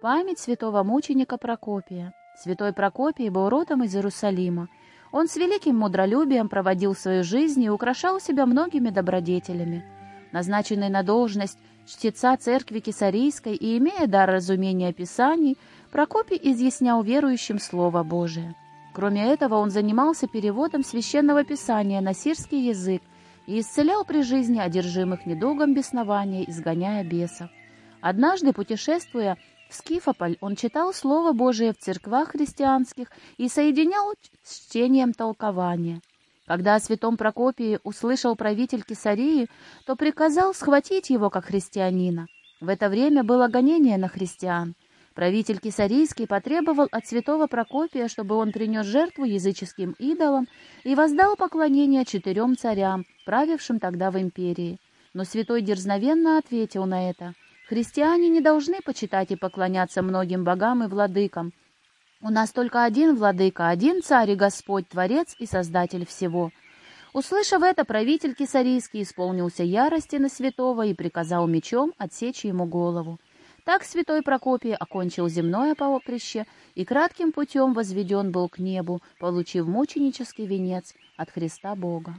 Память святого мученика Прокопия. Святой Прокопий был родом из Иерусалима. Он с великим мудролюбием проводил свою жизнь и украшал себя многими добродетелями. Назначенный на должность чтеца церкви Кесарийской и имея дар разумения Писаний, Прокопий изъяснял верующим Слово Божие. Кроме этого, он занимался переводом священного писания на сирский язык и исцелял при жизни одержимых недугом беснования, изгоняя бесов. Однажды, путешествуя в Скифополь он читал Слово Божие в церквах христианских и соединял с чтением толкования. Когда о святом Прокопии услышал правитель Кесарии, то приказал схватить его как христианина. В это время было гонение на христиан. Правитель Кесарийский потребовал от святого Прокопия, чтобы он принес жертву языческим идолам и воздал поклонение четырем царям, правившим тогда в империи. Но святой дерзновенно ответил на это — Христиане не должны почитать и поклоняться многим богам и владыкам. У нас только один владыка, один царь и Господь, Творец и Создатель всего. Услышав это, правитель Кесарийский исполнился ярости на святого и приказал мечом отсечь ему голову. Так святой Прокопий окончил земное поприще и кратким путем возведен был к небу, получив мученический венец от Христа Бога.